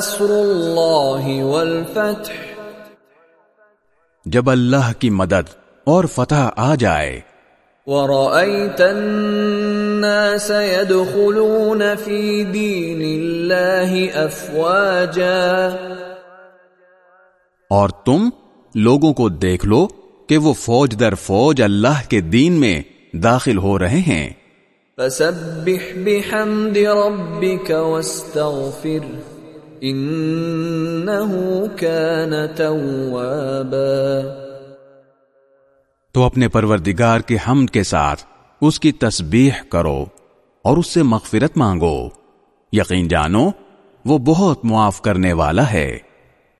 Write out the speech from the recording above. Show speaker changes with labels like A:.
A: نصر اللہ والفتح۔
B: جب اللہ کی مدد اور فتح آ جائے۔
A: ورأيت الناس يدخلون في دين الله أفواجا۔
B: اور تم لوگوں کو دیکھ لو کہ وہ فوج در فوج اللہ کے دین میں داخل ہو رہے ہیں۔
A: فسبح بحمد ربك واستغفر۔ انہو کان توابا
B: تو اپنے پروردگار کے حمد کے ساتھ اس کی تسبیح کرو اور اس سے مغفرت مانگو۔ یقین جانو، وہ بہت معاف کرنے والا ہے۔